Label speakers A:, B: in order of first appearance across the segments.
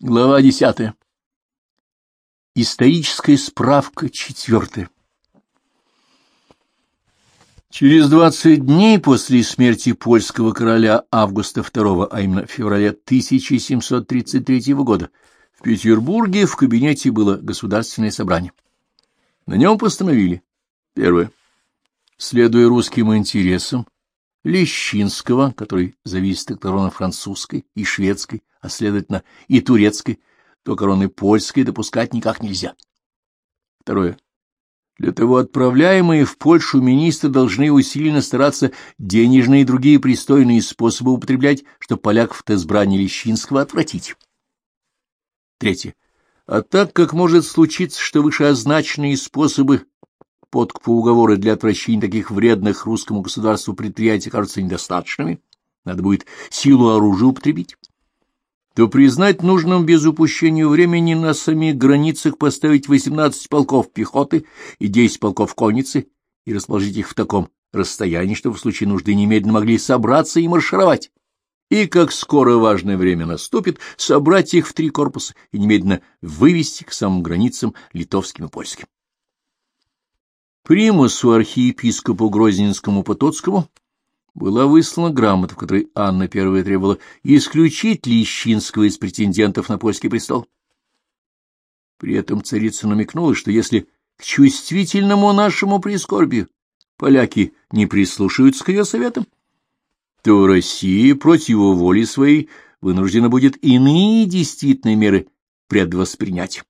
A: Глава десятая. Историческая справка четвертая. Через двадцать дней после смерти польского короля Августа II, а именно в феврале 1733 года, в Петербурге в кабинете было государственное собрание. На нем постановили. Первое. Следуя русским интересам, Лещинского, который зависит от короны французской и шведской, а следовательно и турецкой, то короны польской допускать никак нельзя. Второе. Для того отправляемые в Польшу министры должны усиленно стараться денежные и другие пристойные способы употреблять, чтобы поляков от избрания Лещинского отвратить. Третье. А так как может случиться, что вышеозначенные способы подкупа уговоры для отвращения таких вредных русскому государству предприятий кажутся недостаточными, надо будет силу оружия употребить, то признать нужным без упущения времени на самих границах поставить 18 полков пехоты и 10 полков конницы и расположить их в таком расстоянии, чтобы в случае нужды немедленно могли собраться и маршировать. И как скоро важное время наступит, собрать их в три корпуса и немедленно вывести к самым границам литовским и польским. Примусу архиепископу Грозненскому Потоцкому была выслана грамота, в которой Анна I требовала исключить Лещинского из претендентов на польский престол. При этом царица намекнула, что если к чувствительному нашему прискорбию поляки не прислушаются к ее советам, то Россия против его воли своей вынуждена будет иные действительные меры предвоспринять.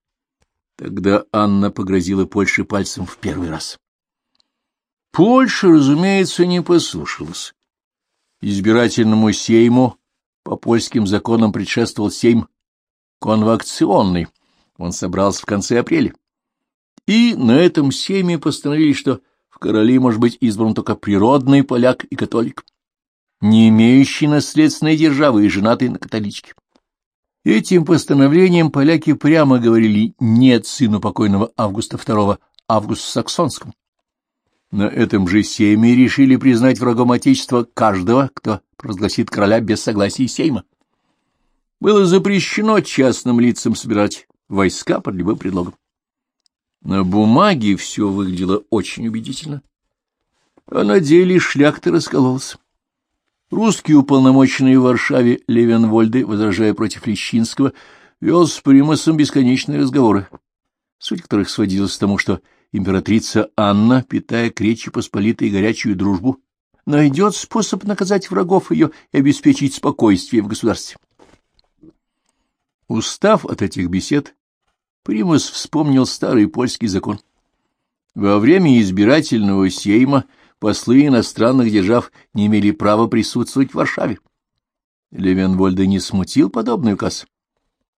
A: Тогда Анна погрозила Польше пальцем в первый раз. Польша, разумеется, не послушалась. Избирательному сейму по польским законам предшествовал сейм конвакционный. Он собрался в конце апреля. И на этом сейме постановили, что в короли может быть избран только природный поляк и католик, не имеющий наследственной державы и женатый на католичке. Этим постановлением поляки прямо говорили «нет» сыну покойного Августа II, Августу Саксонскому. На этом же Сейме решили признать врагом Отечества каждого, кто провозгласит короля без согласия Сейма. Было запрещено частным лицам собирать войска под любым предлогом. На бумаге все выглядело очень убедительно, а на деле шляхта раскололся. Русские уполномоченные в Варшаве Левенвольды, возражая против Лещинского, вел с Примасом бесконечные разговоры, суть которых сводилась к тому, что императрица Анна, питая к Речи Посполитой горячую дружбу, найдет способ наказать врагов ее и обеспечить спокойствие в государстве. Устав от этих бесед, Примус вспомнил старый польский закон. Во время избирательного сейма послы иностранных держав не имели права присутствовать в Варшаве. Левенвольда не смутил подобный указ.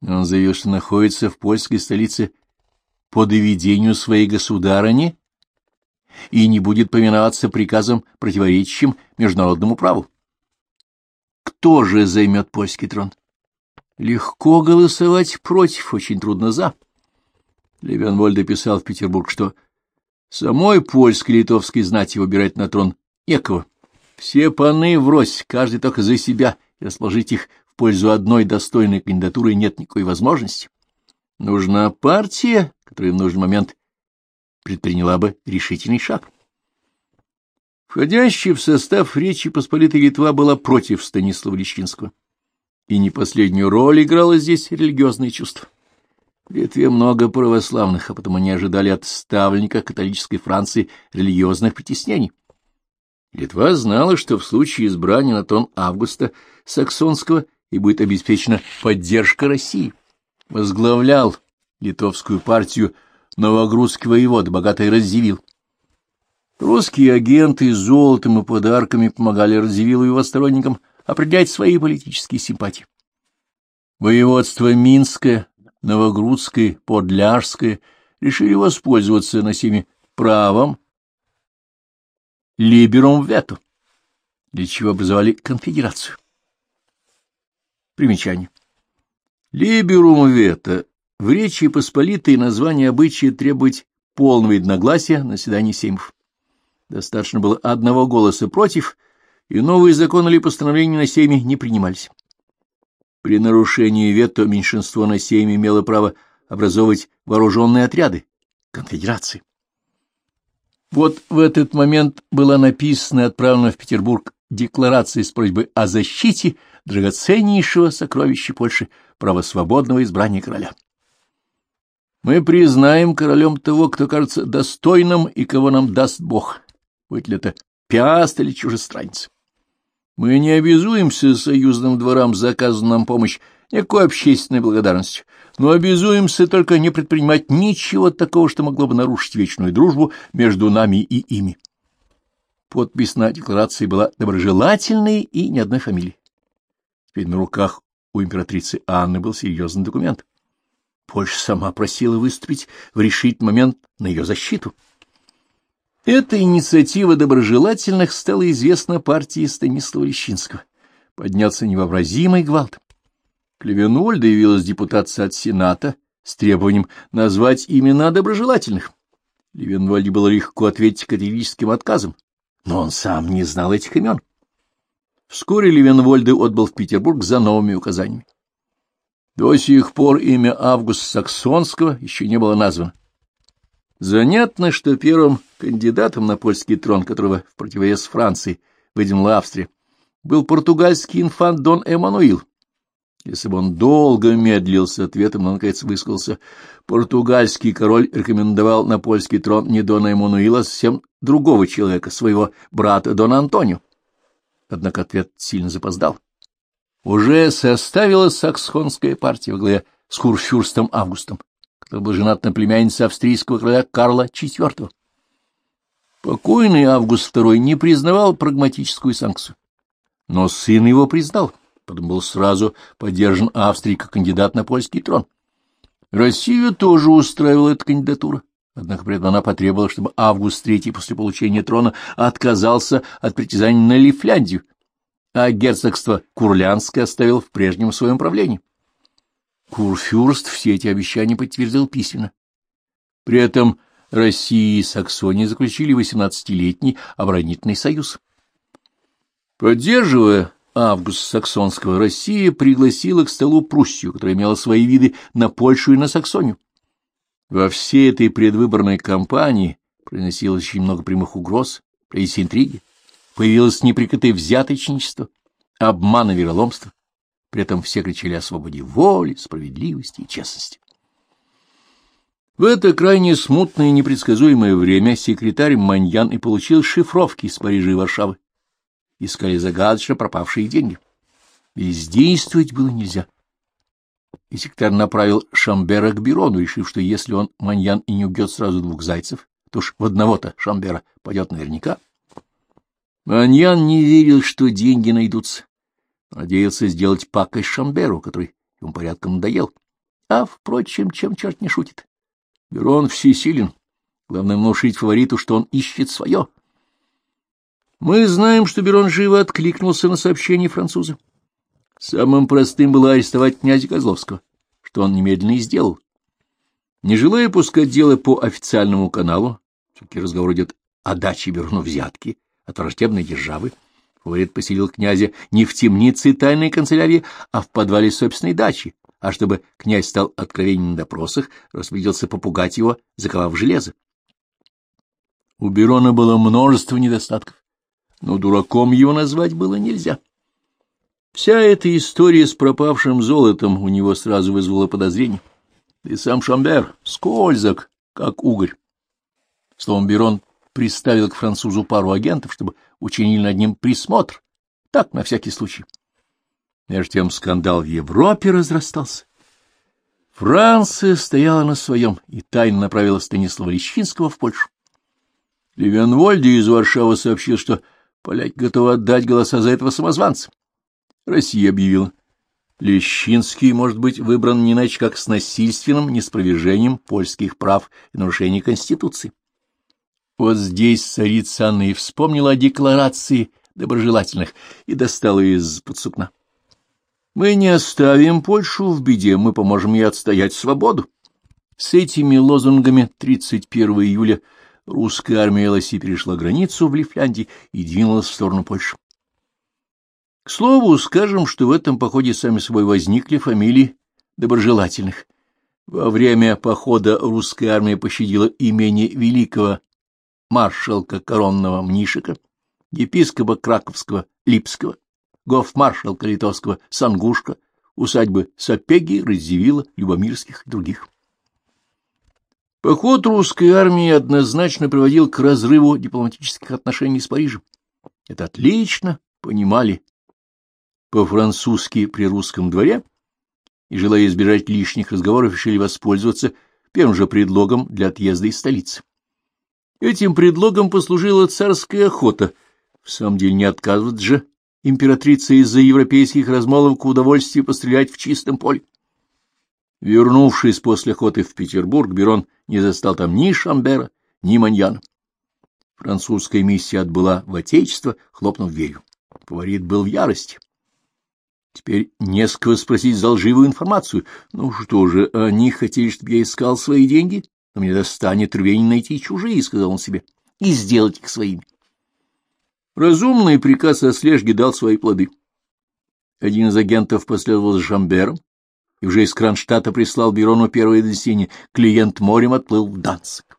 A: Он заявил, что находится в польской столице по доведению своей государыни и не будет поминаться приказом, противоречащим международному праву. Кто же займет польский трон? Легко голосовать против, очень трудно за. Левенвольд писал в Петербург, что самой польской литовской знати выбирать на трон некого. Все паны врозь, каждый только за себя, и расположить их в пользу одной достойной кандидатуры нет никакой возможности. Нужна партия, которая в нужный момент предприняла бы решительный шаг. Входящая в состав Речи Посполитой Литва была против Станислава Лещинского, и не последнюю роль играло здесь религиозное чувство. В Литве много православных, а потому они ожидали от ставленника католической Франции религиозных притеснений. Литва знала, что в случае избрания на трон Августа Саксонского и будет обеспечена поддержка России возглавлял литовскую партию новогрудский воевод, богатый Радзивилл. Русские агенты золотом и подарками помогали Радзивиллу и его сторонникам определять свои политические симпатии. Воеводство Минское, Новогрудское, Подляжское решили воспользоваться на семи правом либерум вето, для чего образовали конфедерацию. Примечание. Либерум вето в Речи Посполитой название обычая требовать полного единогласия на заседании сеймов. Достаточно было одного голоса против, и новые законы или постановления на сейме не принимались. При нарушении вето меньшинство на сейме имело право образовывать вооруженные отряды конфедерации. Вот в этот момент была написана и отправлена в Петербург декларация с просьбой о защите драгоценнейшего сокровища Польши, права свободного избрания короля. Мы признаем королем того, кто кажется достойным и кого нам даст Бог, будь ли это пиаст или чужестранец. Мы не обязуемся союзным дворам за оказанную нам помощь никакой общественной благодарностью, но обязуемся только не предпринимать ничего такого, что могло бы нарушить вечную дружбу между нами и ими. Подпись на декларации была доброжелательной и ни одной фамилии. Теперь на руках у императрицы Анны был серьезный документ. Польша сама просила выступить в решительный момент на ее защиту. Эта инициатива доброжелательных стала известна партии Станислава Лещинского. Поднялся невообразимый гвалт. К Левенвольду явилась депутация от Сената с требованием назвать имена доброжелательных. Левенвольде было легко ответить категорическим отказом, но он сам не знал этих имен. Вскоре Левенвольде отбыл в Петербург за новыми указаниями. До сих пор имя Августа Саксонского еще не было названо. Занятно, что первым кандидатом на польский трон, которого в противовес Франции выдвинула Австрия, был португальский инфант Дон Эммануил. Если бы он долго медлил с ответом, но, наконец, высказался, португальский король рекомендовал на польский трон не Дона Эммануила, а совсем другого человека, своего брата Дона Антонио. Однако ответ сильно запоздал. Уже составилась саксонская партия во главе с Курфюрстом Августом, который был женат на племяннице австрийского короля Карла IV. Покойный Август II не признавал прагматическую санкцию, но сын его признал, потом был сразу поддержан Австрией как кандидат на польский трон. Россию тоже устраивала эта кандидатура. Однако при этом она потребовала, чтобы Август III после получения трона отказался от притязаний на Лифляндию, а герцогство Курлянское оставил в прежнем своем правлении. Курфюрст все эти обещания подтвердил письменно. При этом Россия и Саксония заключили 18-летний оборонительный союз. Поддерживая Августа Саксонского, Россия пригласила к столу Пруссию, которая имела свои виды на Польшу и на Саксонию. Во всей этой предвыборной кампании приносилось очень много прямых угроз, появились интриги, появилось неприкрытое взяточничество, обман и вероломство. При этом все кричали о свободе воли, справедливости и честности. В это крайне смутное и непредсказуемое время секретарь Маньян и получил шифровки из Парижа и Варшавы. Искали загадочно пропавшие деньги. Бездействовать было нельзя. И секретарь направил Шамбера к Бирону, решив, что если он, Маньян, и не убьет сразу двух зайцев, то уж в одного-то Шамбера пойдет наверняка. Маньян не верил, что деньги найдутся. Надеялся сделать пакость Шамберу, который ему порядком надоел. А, впрочем, чем черт не шутит. Берон всесилен. Главное внушить фавориту, что он ищет свое. Мы знаем, что Берон живо откликнулся на сообщение француза. Самым простым было арестовать князя Козловского, что он немедленно и сделал. Не желая пускать дело по официальному каналу, все-таки разговор идет о даче Берону взятки от враждебной державы, фаворит поселил князя не в темнице тайной канцелярии, а в подвале собственной дачи, а чтобы князь стал откровенен на допросах, распорядился попугать его, заковав железо. У Берона было множество недостатков, но дураком его назвать было нельзя. Вся эта история с пропавшим золотом у него сразу вызвала подозрение. Да и сам Шамбер скользок, как угорь. Словом, Берон приставил к французу пару агентов, чтобы учинили над ним присмотр, так, на всякий случай. Между тем скандал в Европе разрастался. Франция стояла на своем и тайно направила Станислава Лещинского в Польшу. Левенвольде из Варшавы сообщил, что поляки готовы отдать голоса за этого самозванца. Россия объявила. Лещинский может быть выбран не иначе, как с насильственным неспровержением польских прав и нарушением Конституции. Вот здесь царица Анна и вспомнила о декларации доброжелательных и достала из-под сукна. Мы не оставим Польшу в беде, мы поможем ей отстоять свободу. С этими лозунгами 31 июля русская армия Лоси перешла границу в Лифляндии и двинулась в сторону Польши. К слову, скажем, что в этом походе сами собой возникли фамилии доброжелательных. Во время похода русская армия пощадила имени великого маршалка коронного Мнишика, епископа Краковского Липского, гофмаршалка литовского Сангушка, усадьбы Сапеги, Радзивилла, Любомирских и других. Поход русской армии однозначно приводил к разрыву дипломатических отношений с Парижем. Это отлично понимали по-французски при русском дворе и, желая избежать лишних разговоров, решили воспользоваться первым же предлогом для отъезда из столицы. Этим предлогом послужила царская охота. В самом деле не отказывать же императрица из-за европейских размолвок удовольствие пострелять в чистом поле. Вернувшись после охоты в Петербург, Берон не застал там ни Шамбера, ни Маньяна. Французская миссия отбыла в Отечество, хлопнув дверью. Фаворит был в ярости. Теперь не с кого спросить за лживую информацию. Ну что же, они хотели, чтобы я искал свои деньги? Но мне достанет рвень найти чужие, — сказал он себе, — и сделать их своими. Разумный приказ о слежке дал свои плоды. Один из агентов последовал за Шамбером, и уже из Кронштадта прислал Бирону первое донесение. Клиент морем отплыл в Данцик.